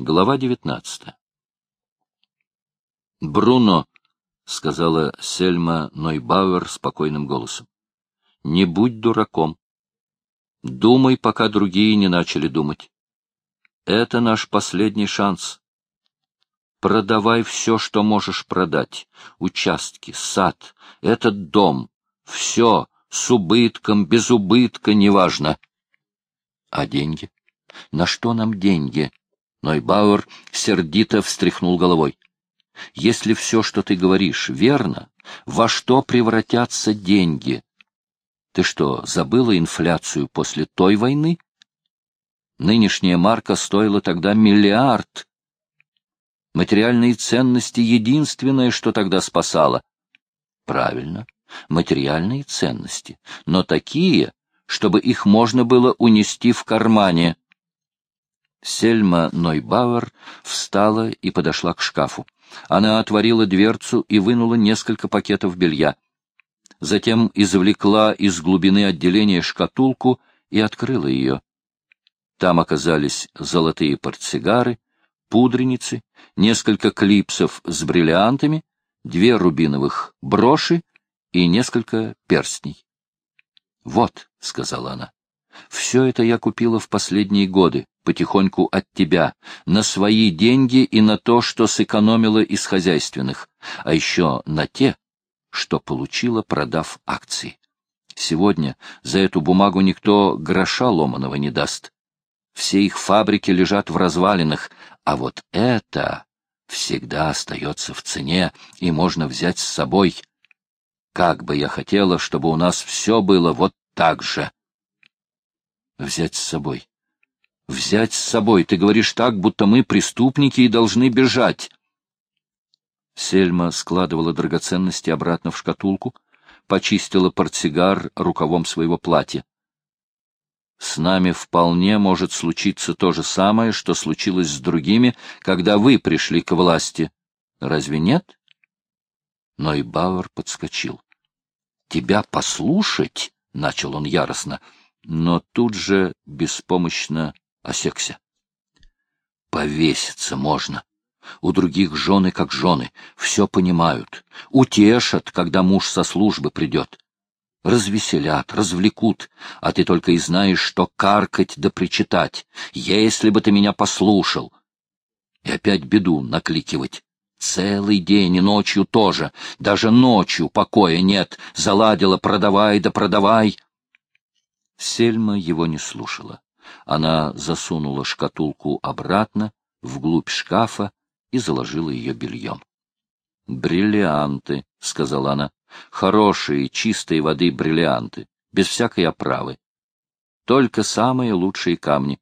Глава девятнадцатая. «Бруно», — сказала Сельма Нойбауэр спокойным голосом, — «не будь дураком. Думай, пока другие не начали думать. Это наш последний шанс. Продавай все, что можешь продать. Участки, сад, этот дом. Все, с убытком, без убытка, неважно. А деньги? На что нам деньги? Нойбауэр сердито встряхнул головой. Если все, что ты говоришь, верно, во что превратятся деньги? Ты что, забыла инфляцию после той войны? Нынешняя марка стоила тогда миллиард. Материальные ценности — единственное, что тогда спасало. Правильно, материальные ценности, но такие, чтобы их можно было унести в кармане. Сельма Нойбауэр встала и подошла к шкафу. Она отворила дверцу и вынула несколько пакетов белья. Затем извлекла из глубины отделения шкатулку и открыла ее. Там оказались золотые портсигары, пудреницы, несколько клипсов с бриллиантами, две рубиновых броши и несколько перстней. «Вот», — сказала она, — «все это я купила в последние годы, потихоньку от тебя, на свои деньги и на то, что сэкономила из хозяйственных, а еще на те, что получила, продав акции. Сегодня за эту бумагу никто гроша ломаного не даст. Все их фабрики лежат в развалинах, а вот это всегда остается в цене и можно взять с собой. Как бы я хотела, чтобы у нас все было вот так же. Взять с собой. Взять с собой. Ты говоришь так, будто мы преступники и должны бежать. Сельма складывала драгоценности обратно в шкатулку, почистила портсигар рукавом своего платья. С нами вполне может случиться то же самое, что случилось с другими, когда вы пришли к власти. Разве нет? Но и Бауэр подскочил. — Тебя послушать? — начал он яростно, но тут же беспомощно осекся. — Повеситься можно. У других жены как жены, все понимают, утешат, когда муж со службы придет развеселят, развлекут, а ты только и знаешь, что каркать да причитать. Если бы ты меня послушал. И опять беду накликивать. Целый день и ночью тоже. Даже ночью покоя нет. Заладила, продавай да продавай. Сельма его не слушала. Она засунула шкатулку обратно, вглубь шкафа, и заложила ее бельем. «Бриллианты», — сказала она. Хорошие, чистой воды бриллианты, без всякой оправы. Только самые лучшие камни.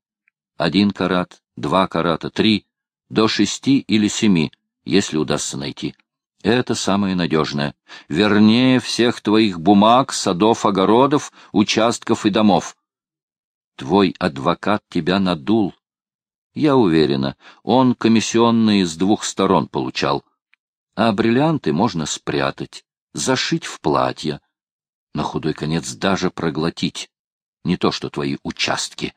Один карат, два карата, три, до шести или семи, если удастся найти. Это самое надежное. Вернее всех твоих бумаг, садов, огородов, участков и домов. Твой адвокат тебя надул. Я уверена, он комиссионные с двух сторон получал. А бриллианты можно спрятать зашить в платье, на худой конец даже проглотить, не то что твои участки.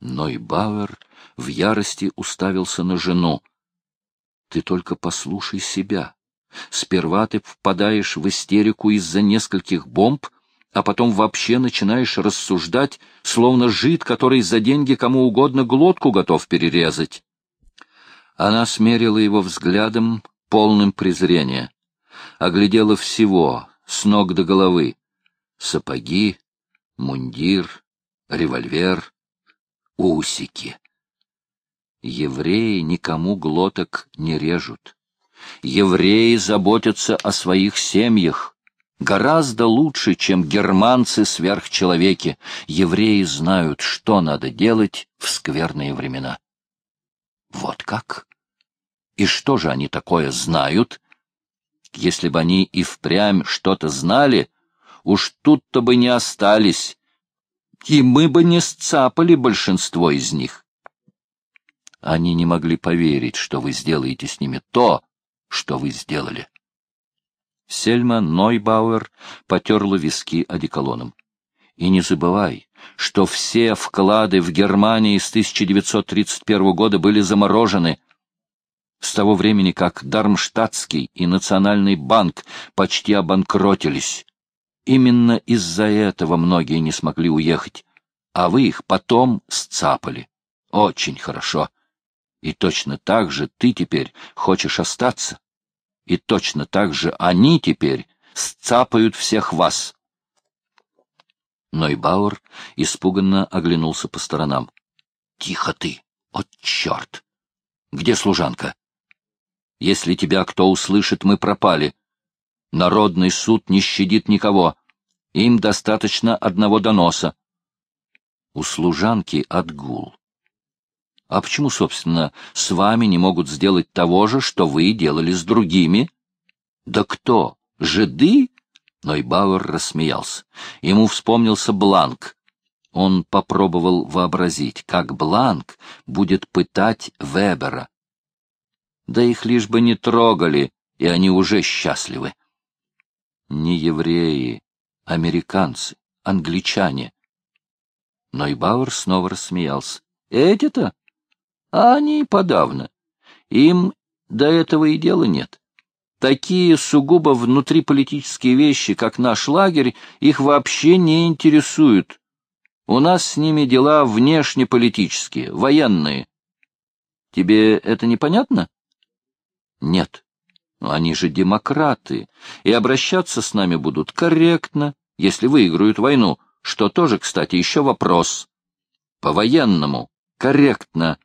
Но и Бауэр в ярости уставился на жену. Ты только послушай себя. Сперва ты впадаешь в истерику из-за нескольких бомб, а потом вообще начинаешь рассуждать, словно жид, который за деньги кому угодно глотку готов перерезать. Она смерила его взглядом, полным презрения оглядела всего, с ног до головы. Сапоги, мундир, револьвер, усики. Евреи никому глоток не режут. Евреи заботятся о своих семьях. Гораздо лучше, чем германцы-сверхчеловеки. Евреи знают, что надо делать в скверные времена. Вот как? И что же они такое знают, если бы они и впрямь что-то знали, уж тут-то бы не остались, и мы бы не сцапали большинство из них. Они не могли поверить, что вы сделаете с ними то, что вы сделали. Сельма Нойбауэр потерла виски одеколоном. И не забывай, что все вклады в Германии с 1931 года были заморожены. С того времени, как Дармштадтский и Национальный банк почти обанкротились. Именно из-за этого многие не смогли уехать, а вы их потом сцапали. Очень хорошо. И точно так же ты теперь хочешь остаться. И точно так же они теперь сцапают всех вас. Нойбауэр испуганно оглянулся по сторонам. — Тихо ты! От черт! Где служанка? Если тебя кто услышит, мы пропали. Народный суд не щадит никого. Им достаточно одного доноса. У служанки отгул. А почему, собственно, с вами не могут сделать того же, что вы делали с другими? Да кто? Жиды? Нойбауэр рассмеялся. Ему вспомнился Бланк. Он попробовал вообразить, как Бланк будет пытать Вебера. Да их лишь бы не трогали, и они уже счастливы. Не евреи, американцы, англичане. Нойбауэр снова рассмеялся. Эти-то? А они подавно. Им до этого и дела нет. Такие сугубо внутриполитические вещи, как наш лагерь, их вообще не интересуют. У нас с ними дела внешнеполитические, военные. Тебе это непонятно? Нет. Они же демократы, и обращаться с нами будут корректно, если выиграют войну, что тоже, кстати, еще вопрос. По-военному, корректно.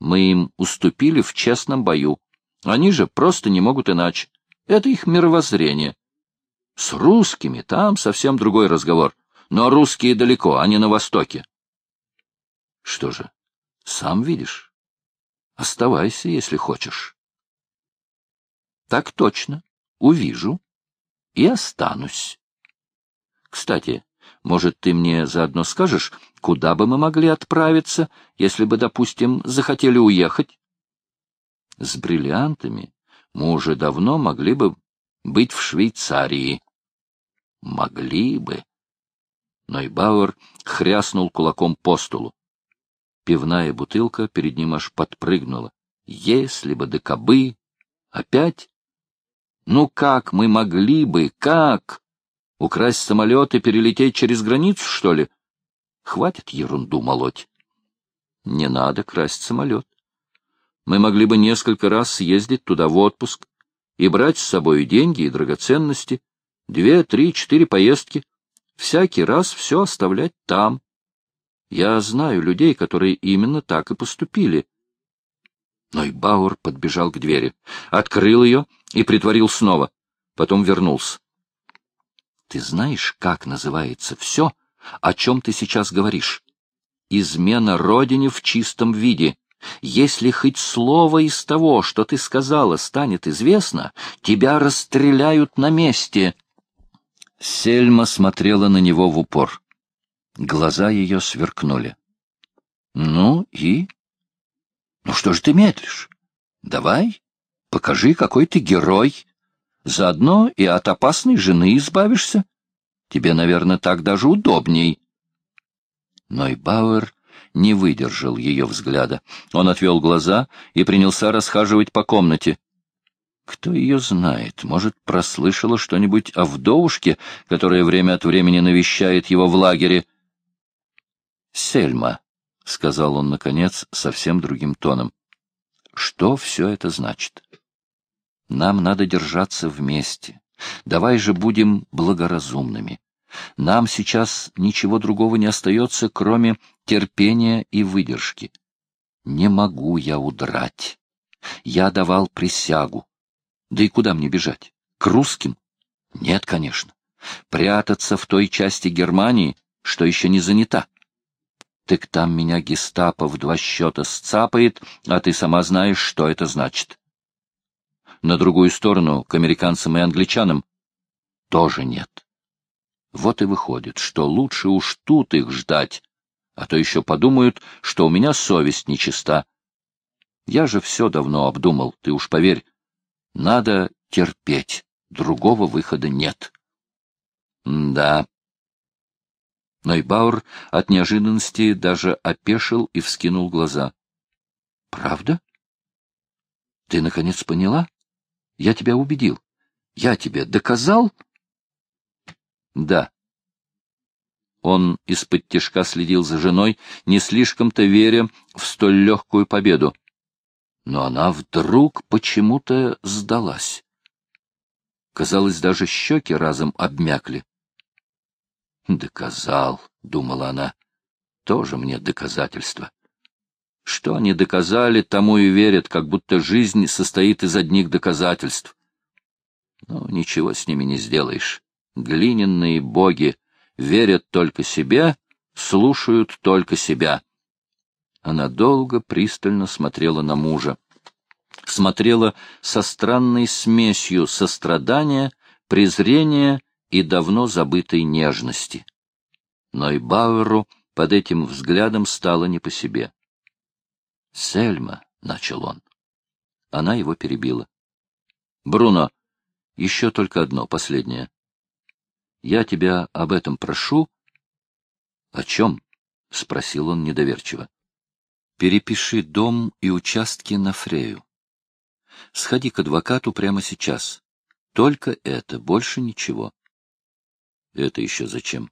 Мы им уступили в честном бою. Они же просто не могут иначе. Это их мировоззрение. С русскими там совсем другой разговор. Но русские далеко, они на востоке. Что же, сам видишь. Оставайся, если хочешь. Так точно. Увижу. И останусь. Кстати, может, ты мне заодно скажешь, куда бы мы могли отправиться, если бы, допустим, захотели уехать? с бриллиантами, мы уже давно могли бы быть в Швейцарии. Могли бы. Нойбауэр хряснул кулаком по столу. Пивная бутылка перед ним аж подпрыгнула. Если бы да! Опять? Ну как мы могли бы, как? Украсть самолет и перелететь через границу, что ли? Хватит ерунду молоть. Не надо красть самолет. Мы могли бы несколько раз съездить туда в отпуск и брать с собой деньги и драгоценности, две, три, четыре поездки, всякий раз все оставлять там. Я знаю людей, которые именно так и поступили. Нойбауэр подбежал к двери, открыл ее и притворил снова, потом вернулся. Ты знаешь, как называется все, о чем ты сейчас говоришь? Измена Родине в чистом виде. Если хоть слово из того, что ты сказала, станет известно, тебя расстреляют на месте. Сельма смотрела на него в упор. Глаза ее сверкнули. — Ну и? — Ну что ж ты медлишь? Давай, покажи, какой ты герой. Заодно и от опасной жены избавишься. Тебе, наверное, так даже удобней. Нойбауэр не выдержал ее взгляда. Он отвел глаза и принялся расхаживать по комнате. Кто ее знает? Может, прослышала что-нибудь о вдовушке, которая время от времени навещает его в лагере? «Сельма», — сказал он, наконец, совсем другим тоном, — «что все это значит? Нам надо держаться вместе. Давай же будем благоразумными. Нам сейчас ничего другого не остается, кроме терпения и выдержки. Не могу я удрать. Я давал присягу. Да и куда мне бежать? К русским? Нет, конечно. Прятаться в той части Германии, что еще не занята. Так там меня гестапо в два счета сцапает, а ты сама знаешь, что это значит. На другую сторону, к американцам и англичанам, тоже нет. Вот и выходит, что лучше уж тут их ждать, а то еще подумают, что у меня совесть нечиста. Я же все давно обдумал, ты уж поверь. Надо терпеть, другого выхода нет. М да. Нойбауэр от неожиданности даже опешил и вскинул глаза. — Правда? Ты, наконец, поняла? Я тебя убедил. Я тебе доказал? — Да. Он из-под тишка следил за женой, не слишком-то веря в столь легкую победу. Но она вдруг почему-то сдалась. Казалось, даже щеки разом обмякли. «Доказал», — думала она, — «тоже мне доказательство». Что они доказали, тому и верят, как будто жизнь состоит из одних доказательств. Но ничего с ними не сделаешь. Глиняные боги верят только себе, слушают только себя. Она долго, пристально смотрела на мужа. Смотрела со странной смесью сострадания, презрения и давно забытой нежности. Но и Бауэру под этим взглядом стало не по себе. — Сельма, — начал он. Она его перебила. — Бруно, еще только одно, последнее. Я тебя об этом прошу. — О чем? — спросил он недоверчиво. — Перепиши дом и участки на Фрею. Сходи к адвокату прямо сейчас. Только это, больше ничего. Это еще зачем?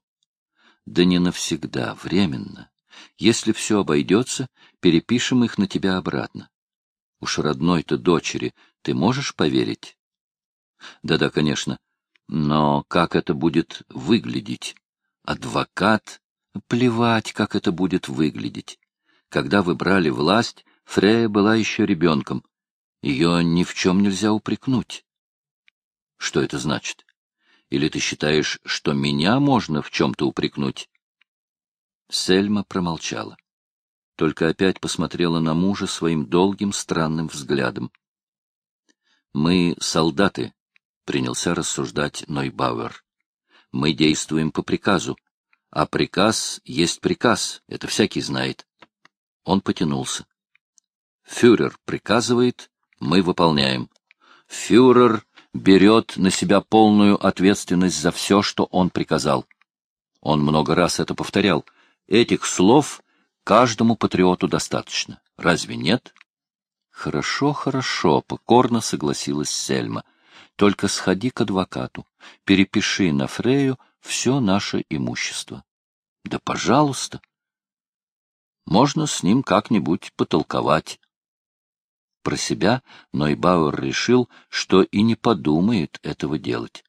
Да не навсегда, временно. Если все обойдется, перепишем их на тебя обратно. Уж родной-то дочери ты можешь поверить? Да-да, конечно. Но как это будет выглядеть? Адвокат? Плевать, как это будет выглядеть. Когда вы брали власть, Фрея была еще ребенком. Ее ни в чем нельзя упрекнуть. Что это значит? Или ты считаешь, что меня можно в чем-то упрекнуть? Сельма промолчала. Только опять посмотрела на мужа своим долгим странным взглядом. «Мы солдаты», — принялся рассуждать Нойбауэр. «Мы действуем по приказу, а приказ есть приказ, это всякий знает». Он потянулся. «Фюрер приказывает, мы выполняем. Фюрер берет на себя полную ответственность за все, что он приказал. Он много раз это повторял. Этих слов каждому патриоту достаточно. Разве нет? Хорошо, хорошо, покорно согласилась Сельма. Только сходи к адвокату, перепиши на Фрею все наше имущество. Да, пожалуйста. Можно с ним как-нибудь потолковать. Про себя Нойбауэр решил, что и не подумает этого делать.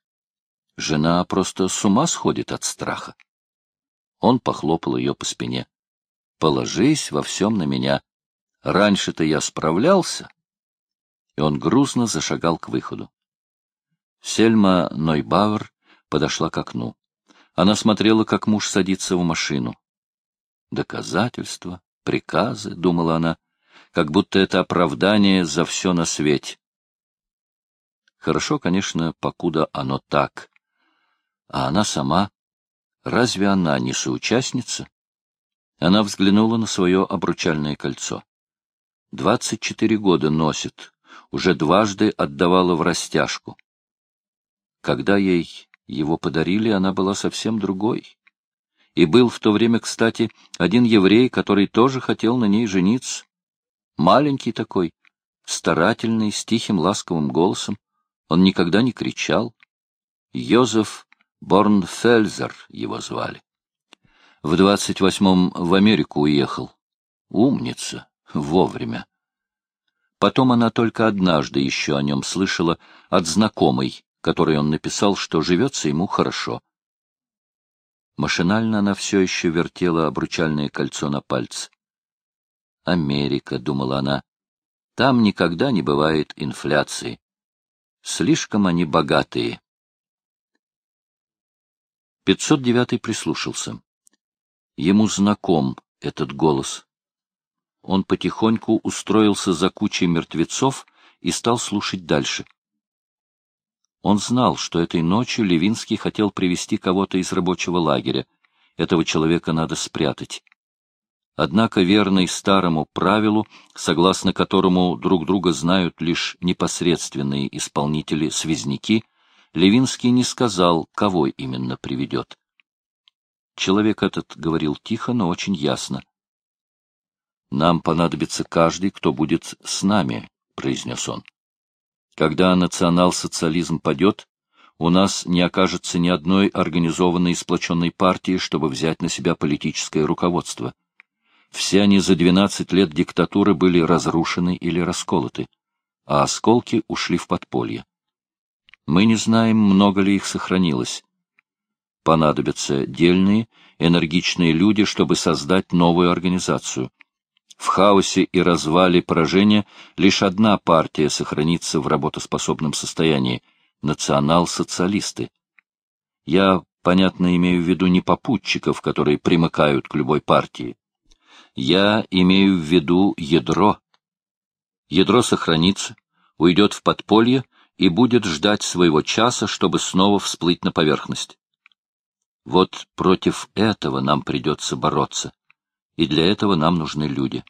Жена просто с ума сходит от страха. Он похлопал ее по спине. — Положись во всем на меня. Раньше-то я справлялся. И он грузно зашагал к выходу. Сельма Нойбауэр подошла к окну. Она смотрела, как муж садится в машину. Доказательства, приказы, — думала она, — как будто это оправдание за все на свете. Хорошо, конечно, покуда оно так. А она сама, разве она не соучастница? Она взглянула на свое обручальное кольцо. Двадцать четыре года носит, уже дважды отдавала в растяжку. Когда ей его подарили, она была совсем другой. И был в то время, кстати, один еврей, который тоже хотел на ней жениться. Маленький такой, старательный, с тихим ласковым голосом. Он никогда не кричал. Йозеф Борнфельзер его звали. В двадцать восьмом в Америку уехал. Умница, вовремя. Потом она только однажды еще о нем слышала от знакомой, которой он написал, что живется ему хорошо. Машинально она все еще вертела обручальное кольцо на пальце. Америка, — думала она. Там никогда не бывает инфляции. Слишком они богатые. 509 прислушался. Ему знаком этот голос. Он потихоньку устроился за кучей мертвецов и стал слушать дальше. Он знал, что этой ночью Левинский хотел привести кого-то из рабочего лагеря. Этого человека надо спрятать. Однако верный старому правилу, согласно которому друг друга знают лишь непосредственные исполнители-связники, Левинский не сказал, кого именно приведет. Человек этот говорил тихо, но очень ясно. «Нам понадобится каждый, кто будет с нами», — произнес он. «Когда национал-социализм падет, у нас не окажется ни одной организованной и сплоченной партии, чтобы взять на себя политическое руководство. Все они за 12 лет диктатуры были разрушены или расколоты, а осколки ушли в подполье. Мы не знаем, много ли их сохранилось. Понадобятся дельные, энергичные люди, чтобы создать новую организацию. В хаосе и развале поражения лишь одна партия сохранится в работоспособном состоянии — национал-социалисты. Я, понятно, имею в виду не попутчиков, которые примыкают к любой партии. Я имею в виду ядро. Ядро сохранится, уйдет в подполье и будет ждать своего часа, чтобы снова всплыть на поверхность. Вот против этого нам придется бороться, и для этого нам нужны люди.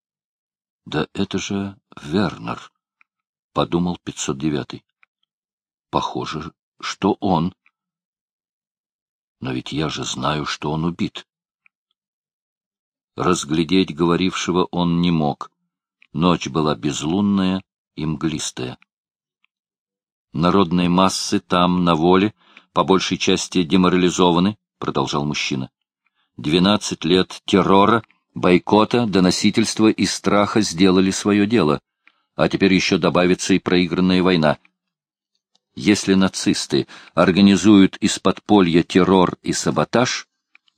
— Да это же Вернер, — подумал 509-й. — Похоже, что он. Но ведь я же знаю, что он убит. Разглядеть говорившего он не мог. Ночь была безлунная и мглистая. Народные массы там, на воле, по большей части деморализованы, — продолжал мужчина. Двенадцать лет террора, бойкота, доносительства и страха сделали свое дело, а теперь еще добавится и проигранная война. Если нацисты организуют из подполья террор и саботаж,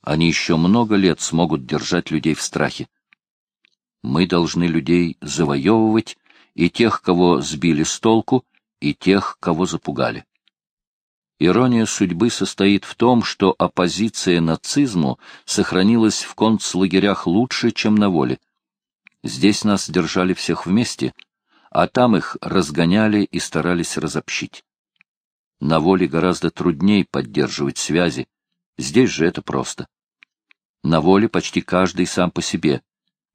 они еще много лет смогут держать людей в страхе. Мы должны людей завоевывать, и тех, кого сбили с толку, и тех, кого запугали. Ирония судьбы состоит в том, что оппозиция нацизму сохранилась в концлагерях лучше, чем на воле. Здесь нас держали всех вместе, а там их разгоняли и старались разобщить. На воле гораздо труднее поддерживать связи, здесь же это просто. На воле почти каждый сам по себе.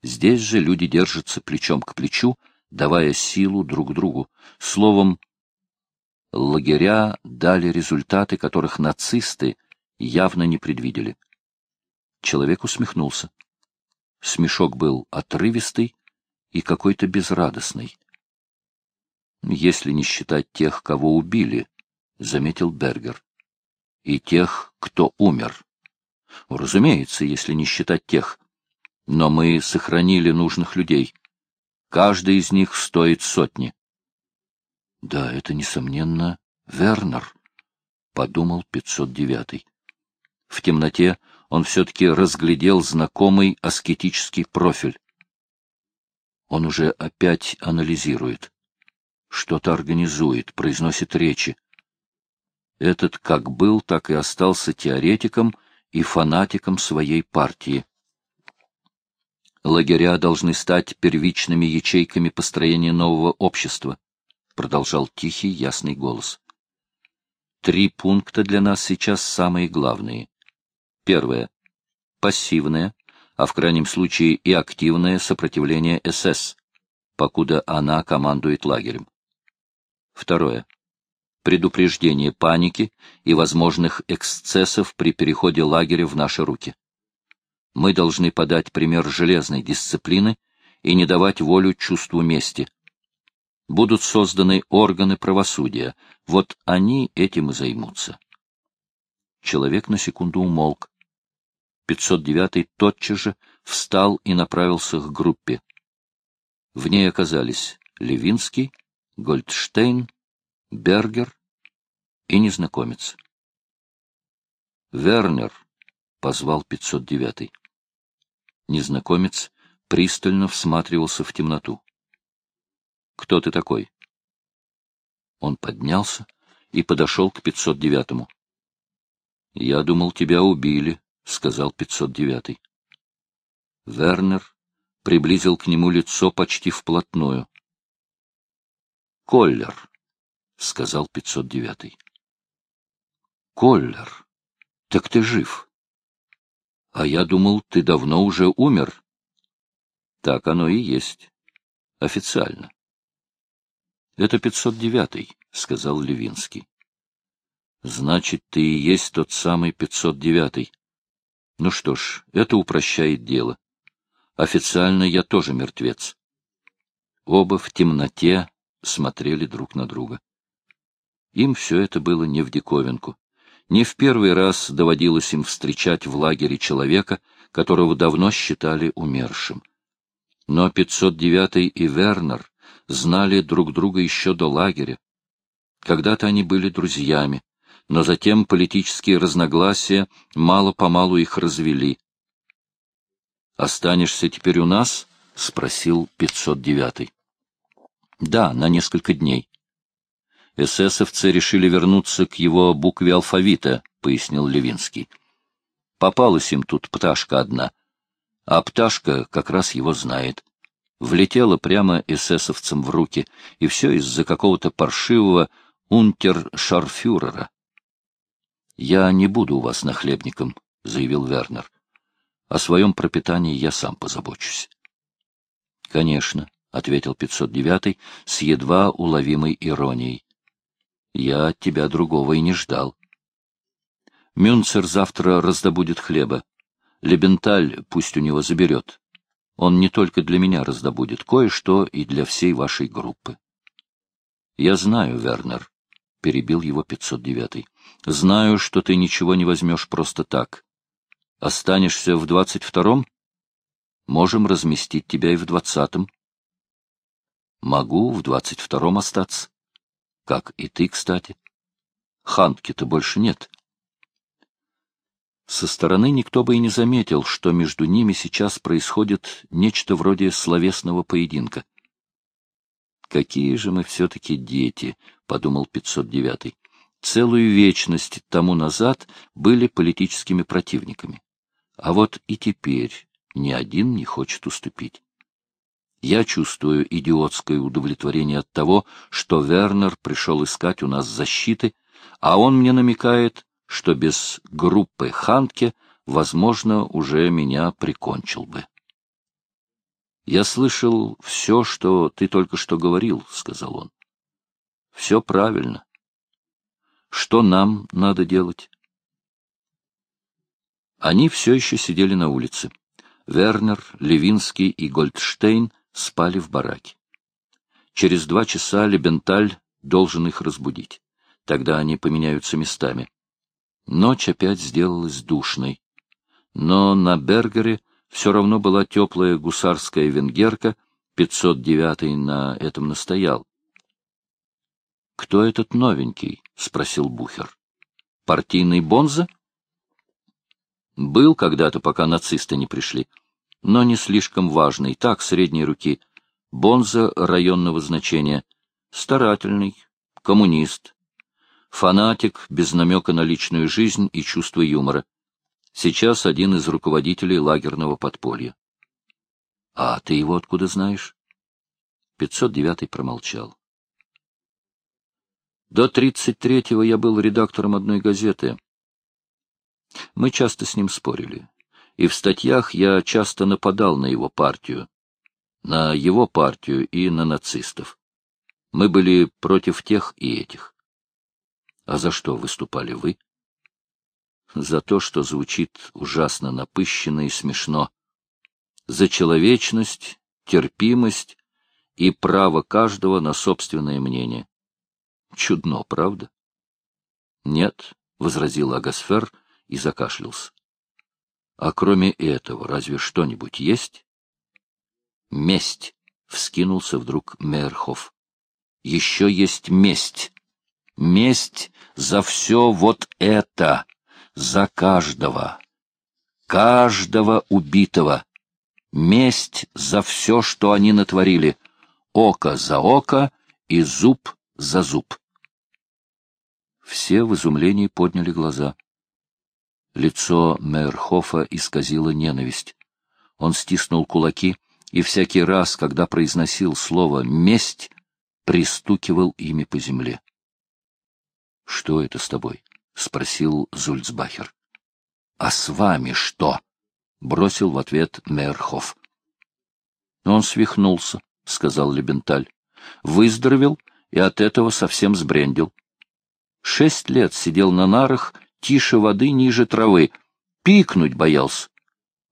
Здесь же люди держатся плечом к плечу, давая силу друг другу. Словом, лагеря дали результаты, которых нацисты явно не предвидели. Человек усмехнулся. Смешок был отрывистый и какой-то безрадостный. «Если не считать тех, кого убили», — заметил Бергер, — «и тех, кто умер». Разумеется, если не считать тех. Но мы сохранили нужных людей. Каждый из них стоит сотни. — Да, это, несомненно, Вернер, — подумал 509-й. В темноте он все-таки разглядел знакомый аскетический профиль. Он уже опять анализирует. Что-то организует, произносит речи. Этот как был, так и остался теоретиком — и фанатиком своей партии. Лагеря должны стать первичными ячейками построения нового общества, продолжал тихий, ясный голос. Три пункта для нас сейчас самые главные. Первое. Пассивное, а в крайнем случае и активное сопротивление СС, покуда она командует лагерем. Второе предупреждение паники и возможных эксцессов при переходе лагеря в наши руки. Мы должны подать пример железной дисциплины и не давать волю чувству мести. Будут созданы органы правосудия, вот они этим и займутся. Человек на секунду умолк. 509-й тотчас же встал и направился к группе. В ней оказались Левинский, Гольдштейн, Бергер и незнакомец. «Вернер», — позвал 509-й. Незнакомец пристально всматривался в темноту. «Кто ты такой?» Он поднялся и подошел к 509-му. «Я думал, тебя убили», — сказал 509-й. Вернер приблизил к нему лицо почти вплотную. «Коллер», — сказал 509-й. Коллер, так ты жив. А я думал, ты давно уже умер. Так оно и есть. Официально. Это 509-й, сказал Левинский. Значит, ты и есть тот самый 509-й, Ну что ж, это упрощает дело. Официально я тоже мертвец. Оба в темноте смотрели друг на друга. Им все это было не в диковинку. Не в первый раз доводилось им встречать в лагере человека, которого давно считали умершим. Но 509 и Вернер знали друг друга еще до лагеря. Когда-то они были друзьями, но затем политические разногласия мало-помалу их развели. «Останешься теперь у нас?» — спросил 509-й. «Да, на несколько дней». «Эсэсовцы решили вернуться к его букве алфавита», — пояснил Левинский. «Попалась им тут пташка одна, а пташка как раз его знает. Влетела прямо эсэсовцам в руки, и все из-за какого-то паршивого унтер-шарфюрера. «Я не буду у вас нахлебником», — заявил Вернер. «О своем пропитании я сам позабочусь». «Конечно», — ответил 509 с едва уловимой иронией. «Я от тебя другого и не ждал». Мюнцер завтра раздобудет хлеба. Лебенталь пусть у него заберет. Он не только для меня раздобудет, кое-что и для всей вашей группы. — Я знаю, Вернер, — перебил его 509-й. — Знаю, что ты ничего не возьмешь просто так. Останешься в двадцать втором? Можем разместить тебя и в двадцатом. Могу в двадцать втором остаться. Как и ты, кстати. Хантки-то больше нет. Со стороны никто бы и не заметил, что между ними сейчас происходит нечто вроде словесного поединка. Какие же мы все-таки дети, — подумал 509-й. Целую вечность тому назад были политическими противниками. А вот и теперь ни один не хочет уступить. Я чувствую идиотское удовлетворение от того, что Вернер пришел искать у нас защиты, а он мне намекает, что без группы Ханке, возможно, уже меня прикончил бы. «Я слышал все, что ты только что говорил», — сказал он. «Все правильно. Что нам надо делать?» Они все еще сидели на улице. Вернер, Левинский и Гольдштейн спали в бараке. Через два часа Лебенталь должен их разбудить. Тогда они поменяются местами. Ночь опять сделалась душной. Но на Бергере все равно была теплая гусарская венгерка, 509-й на этом настоял. — Кто этот новенький? — спросил Бухер. — Партийный Бонза? — Был когда-то, пока нацисты не пришли, но не слишком важный, так, средней руки. Бонза районного значения. Старательный, коммунист, фанатик без намека на личную жизнь и чувство юмора. Сейчас один из руководителей лагерного подполья. — А ты его откуда знаешь? 509 промолчал. До 33-го я был редактором одной газеты. Мы часто с ним спорили. И в статьях я часто нападал на его партию. На его партию и на нацистов. Мы были против тех и этих. А за что выступали вы? за то, что звучит ужасно напыщенно и смешно, за человечность, терпимость и право каждого на собственное мнение. Чудно, правда? — Нет, — возразил Агасфер и закашлялся. — А кроме этого, разве что-нибудь есть? — Месть, — вскинулся вдруг Мерхов. — Еще есть месть. Месть за все вот это за каждого, каждого убитого. Месть за все, что они натворили. Око за око и зуб за зуб. Все в изумлении подняли глаза. Лицо Мейерхофа исказило ненависть. Он стиснул кулаки, и всякий раз, когда произносил слово «месть», пристукивал ими по земле. — Что это с тобой? — спросил Зульцбахер. — А с вами что? — бросил в ответ Мейерхоф. — Он свихнулся, — сказал Лебенталь. — Выздоровел и от этого совсем сбрендил. Шесть лет сидел на нарах, тише воды, ниже травы, пикнуть боялся,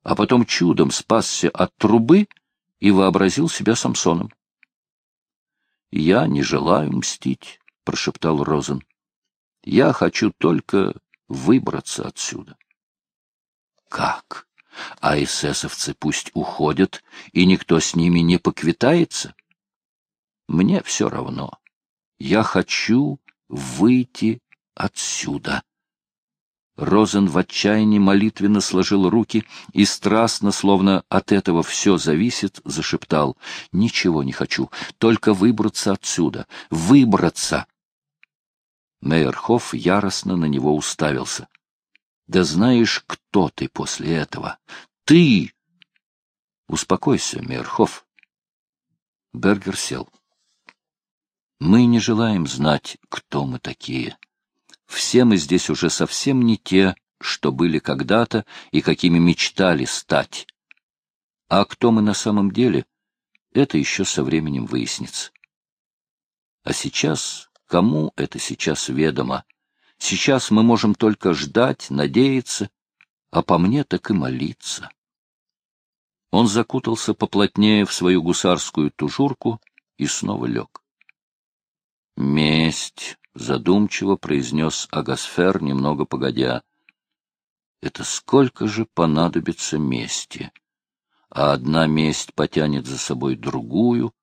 а потом чудом спасся от трубы и вообразил себя Самсоном. — Я не желаю мстить, — прошептал Розен. — Я хочу только выбраться отсюда. — Как? А эсэсовцы пусть уходят, и никто с ними не поквитается? Мне все равно. Я хочу выйти отсюда. Розен в отчаянии молитвенно сложил руки и страстно, словно от этого все зависит, зашептал. — Ничего не хочу, только выбраться отсюда, выбраться! Мейерхоф яростно на него уставился. — Да знаешь, кто ты после этого? Ты! — Успокойся, Мейерхоф. Бергер сел. — Мы не желаем знать, кто мы такие. — все мы здесь уже совсем не те, что были когда-то и какими мечтали стать. А кто мы на самом деле, это еще со временем выяснится. А сейчас, кому это сейчас ведомо? Сейчас мы можем только ждать, надеяться, а по мне так и молиться. Он закутался поплотнее в свою гусарскую тужурку и снова лег. Месть задумчиво произнес Агасфер, немного погодя. Это сколько же понадобится мести? А одна месть потянет за собой другую.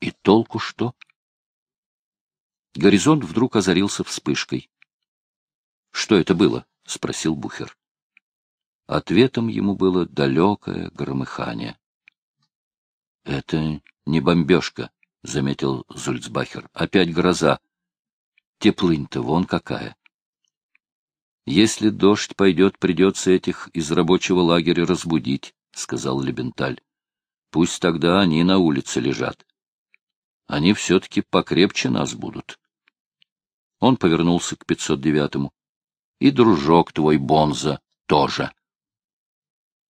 И толку что? Горизонт вдруг озарился вспышкой. — Что это было? — спросил Бухер. Ответом ему было далекое громыхание. — Это не бомбежка, — заметил Зульцбахер. — Опять гроза. Теплынь-то вон какая. Если дождь пойдет, придется этих из рабочего лагеря разбудить, — сказал Лебенталь. Пусть тогда они на улице лежат. Они все-таки покрепче нас будут. Он повернулся к 509-му. И дружок твой, Бонза, тоже.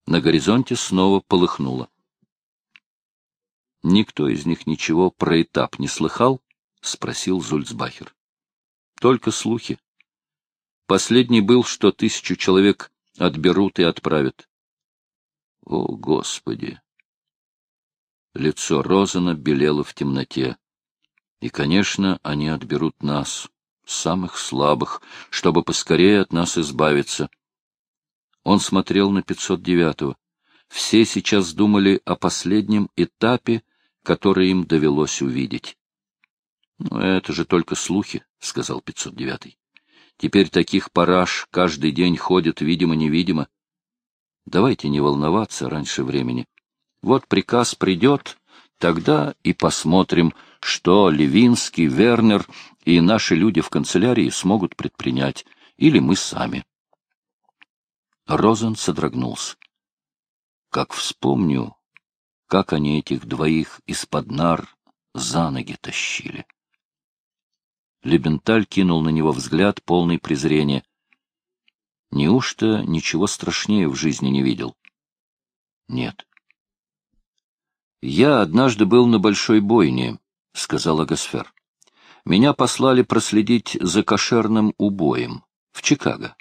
На горизонте снова полыхнуло. Никто из них ничего про этап не слыхал? — спросил Зульцбахер. Только слухи. Последний был, что тысячу человек отберут и отправят. О, Господи! Лицо Розана белело в темноте. И, конечно, они отберут нас, самых слабых, чтобы поскорее от нас избавиться. Он смотрел на 509-го. Все сейчас думали о последнем этапе, который им довелось увидеть. Ну, это же только слухи, — сказал 509-й. Теперь таких параж каждый день ходят, видимо-невидимо. Давайте не волноваться раньше времени. Вот приказ придет, тогда и посмотрим, что Левинский, Вернер и наши люди в канцелярии смогут предпринять, или мы сами. Розен содрогнулся. Как вспомню, как они этих двоих из-под нар за ноги тащили. Лебенталь кинул на него взгляд, полный презрения. Неужто ничего страшнее в жизни не видел? Нет. Я однажды был на большой бойне, — сказал Агасфер. Меня послали проследить за кошерным убоем в Чикаго.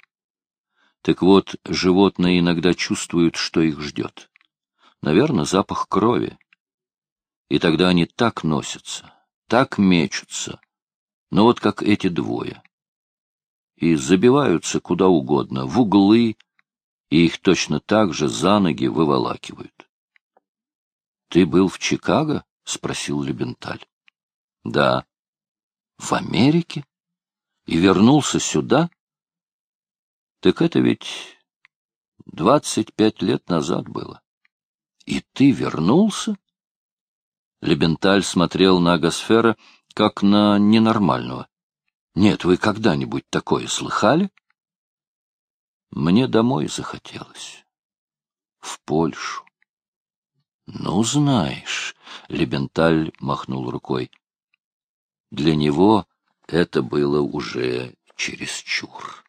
Так вот, животные иногда чувствуют, что их ждет. Наверное, запах крови. И тогда они так носятся, так мечутся, но вот как эти двое. И забиваются куда угодно, в углы, и их точно так же за ноги выволакивают. — Ты был в Чикаго? — спросил Лебенталь. — Да. — В Америке? И вернулся сюда? — Так это ведь двадцать пять лет назад было. — И ты вернулся? Лебенталь смотрел на Агосфера как на ненормального. Нет, вы когда-нибудь такое слыхали? Мне домой захотелось. В Польшу. Ну, знаешь, Лебенталь махнул рукой. Для него это было уже чересчур.